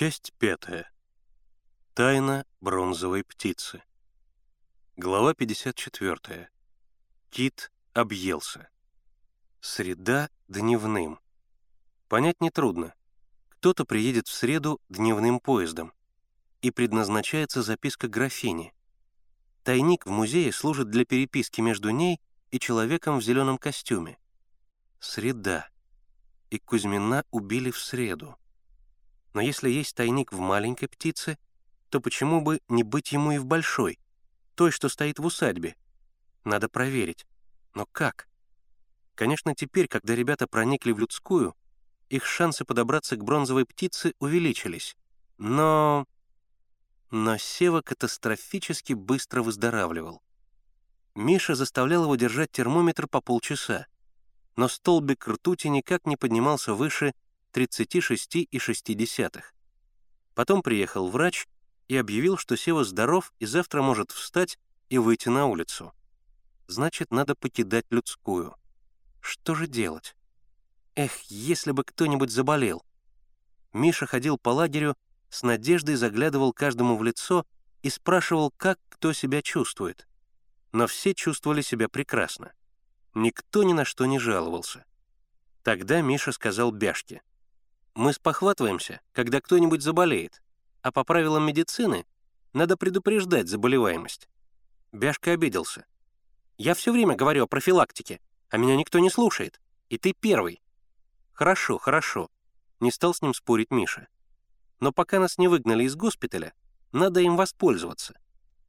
Часть пятая. Тайна бронзовой птицы. Глава 54. Кит объелся. Среда дневным. Понять нетрудно. Кто-то приедет в среду дневным поездом. И предназначается записка графини. Тайник в музее служит для переписки между ней и человеком в зеленом костюме. Среда. И Кузьмина убили в среду. Но если есть тайник в маленькой птице, то почему бы не быть ему и в большой, той, что стоит в усадьбе? Надо проверить. Но как? Конечно, теперь, когда ребята проникли в людскую, их шансы подобраться к бронзовой птице увеличились. Но... Но Сева катастрофически быстро выздоравливал. Миша заставлял его держать термометр по полчаса, но столбик ртути никак не поднимался выше 36,6. Потом приехал врач и объявил, что Сева здоров и завтра может встать и выйти на улицу. Значит, надо покидать людскую. Что же делать? Эх, если бы кто-нибудь заболел. Миша ходил по лагерю, с надеждой заглядывал каждому в лицо и спрашивал, как кто себя чувствует. Но все чувствовали себя прекрасно. Никто ни на что не жаловался. Тогда Миша сказал Бяшке. Мы спохватываемся, когда кто-нибудь заболеет, а по правилам медицины надо предупреждать заболеваемость. Бяшка обиделся. «Я все время говорю о профилактике, а меня никто не слушает. И ты первый». «Хорошо, хорошо», — не стал с ним спорить Миша. «Но пока нас не выгнали из госпиталя, надо им воспользоваться.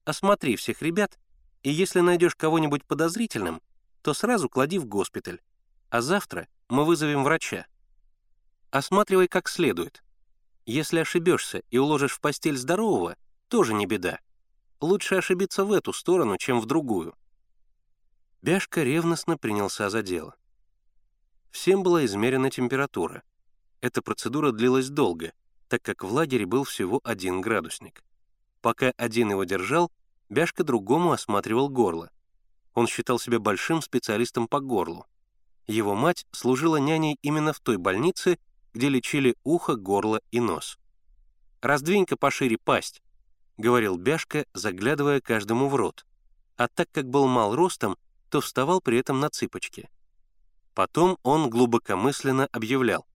Осмотри всех ребят, и если найдешь кого-нибудь подозрительным, то сразу клади в госпиталь. А завтра мы вызовем врача. Осматривай как следует. Если ошибешься и уложишь в постель здорового, тоже не беда. Лучше ошибиться в эту сторону, чем в другую. Бяшка ревностно принялся за дело. Всем была измерена температура. Эта процедура длилась долго, так как в лагере был всего один градусник. Пока один его держал, Бяшка другому осматривал горло. Он считал себя большим специалистом по горлу. Его мать служила няней именно в той больнице, где лечили ухо, горло и нос. «Раздвинь-ка пошире пасть», — говорил Бяшка, заглядывая каждому в рот. А так как был мал ростом, то вставал при этом на цыпочки. Потом он глубокомысленно объявлял.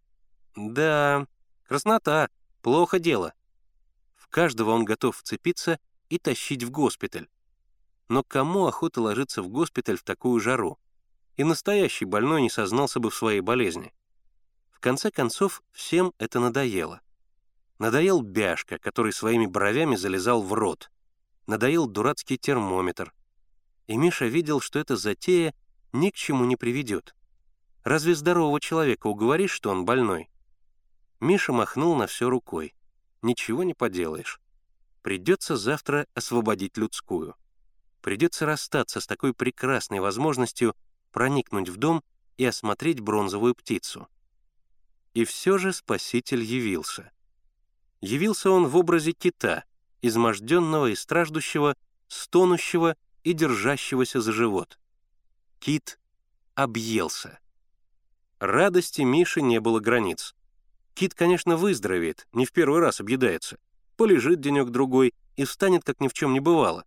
«Да, краснота, плохо дело». В каждого он готов вцепиться и тащить в госпиталь. Но кому охота ложиться в госпиталь в такую жару? И настоящий больной не сознался бы в своей болезни. Конце концов, всем это надоело. Надоел Бяшка, который своими бровями залезал в рот. Надоел дурацкий термометр. И Миша видел, что эта затея ни к чему не приведет. Разве здорового человека уговоришь, что он больной? Миша махнул на все рукой. Ничего не поделаешь. Придется завтра освободить людскую. Придется расстаться с такой прекрасной возможностью проникнуть в дом и осмотреть бронзовую птицу. И все же Спаситель явился. Явился он в образе кита, изможденного и страждущего, стонущего и держащегося за живот. Кит объелся. Радости Миши не было границ. Кит, конечно, выздоровеет, не в первый раз объедается. Полежит денек-другой и встанет, как ни в чем не бывало.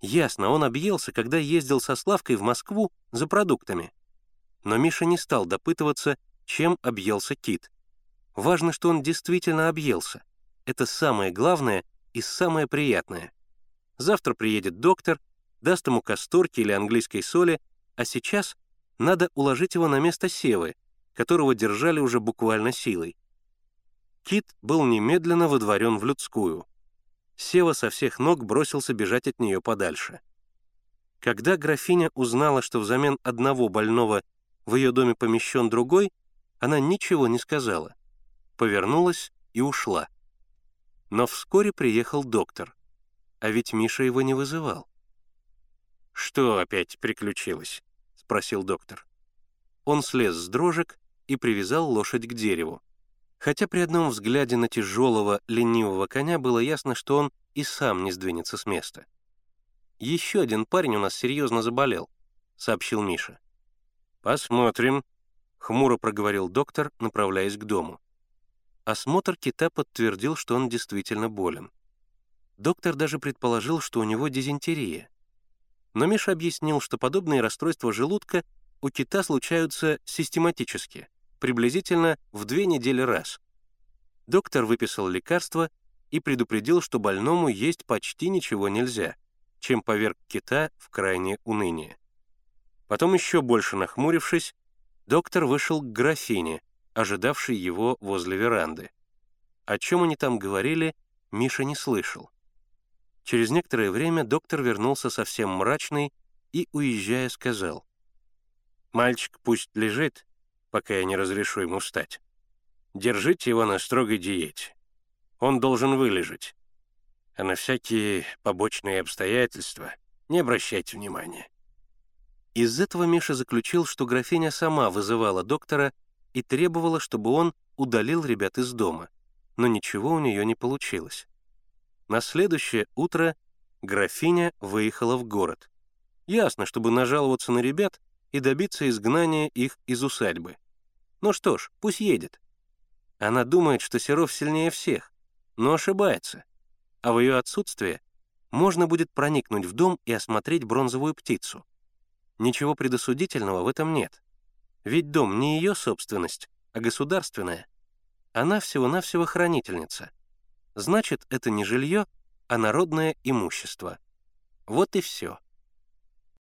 Ясно, он объелся, когда ездил со Славкой в Москву за продуктами. Но Миша не стал допытываться, чем объелся кит. Важно, что он действительно объелся. Это самое главное и самое приятное. Завтра приедет доктор, даст ему касторки или английской соли, а сейчас надо уложить его на место Севы, которого держали уже буквально силой. Кит был немедленно выдворен в людскую. Сева со всех ног бросился бежать от нее подальше. Когда графиня узнала, что взамен одного больного в ее доме помещен другой, она ничего не сказала, повернулась и ушла. Но вскоре приехал доктор, а ведь Миша его не вызывал. «Что опять приключилось?» — спросил доктор. Он слез с дрожек и привязал лошадь к дереву. Хотя при одном взгляде на тяжелого, ленивого коня было ясно, что он и сам не сдвинется с места. «Еще один парень у нас серьезно заболел», — сообщил Миша. «Посмотрим», — хмуро проговорил доктор, направляясь к дому. Осмотр кита подтвердил, что он действительно болен. Доктор даже предположил, что у него дизентерия. Но Миша объяснил, что подобные расстройства желудка у кита случаются систематически, приблизительно в две недели раз. Доктор выписал лекарство и предупредил, что больному есть почти ничего нельзя, чем поверг кита в крайнее уныние. Потом, еще больше нахмурившись, доктор вышел к графине, ожидавшей его возле веранды. О чем они там говорили, Миша не слышал. Через некоторое время доктор вернулся совсем мрачный и, уезжая, сказал, «Мальчик пусть лежит, пока я не разрешу ему встать. Держите его на строгой диете. Он должен вылежать. А на всякие побочные обстоятельства не обращайте внимания». Из этого Миша заключил, что графиня сама вызывала доктора и требовала, чтобы он удалил ребят из дома, но ничего у нее не получилось. На следующее утро графиня выехала в город. Ясно, чтобы нажаловаться на ребят и добиться изгнания их из усадьбы. Ну что ж, пусть едет. Она думает, что Серов сильнее всех, но ошибается. А в ее отсутствие можно будет проникнуть в дом и осмотреть бронзовую птицу. Ничего предосудительного в этом нет. Ведь дом не ее собственность, а государственная. Она всего-навсего хранительница — Значит, это не жилье, а народное имущество. Вот и все.